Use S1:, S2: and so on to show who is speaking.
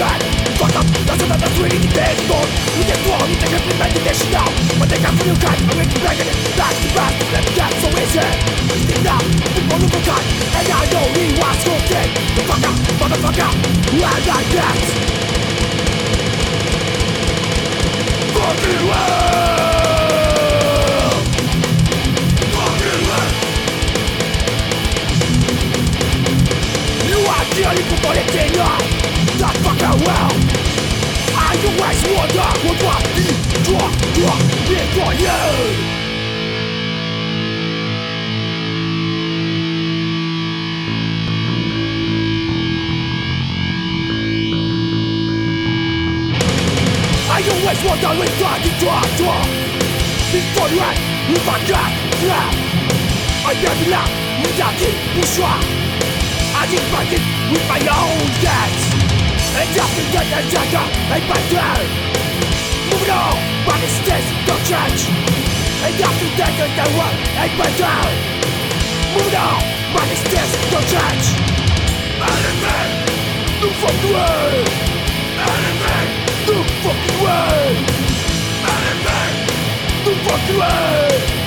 S1: strand Fuck up, that's another three dead bone We get wrong, you take every man to this now But they come from your kind, I'm making black and back to back Let me get so easy You think now, the one of a kind And I know he was so dead The fuck up, motherfucker, where like that? Fucking well! the only people that they know did That fucking well I always wonder what what you draw, draw, it for you. I always wonder if I can draw, draw. Before you act, if I got, grab I never laugh without it, bourgeois I did fight it with my own hands I dagger and down Moving on, but it stays, don't change And after that I die one and down Moving on, but it stays, don't change Anything, no fucking way Anything, no fucking way Anything, no fucking way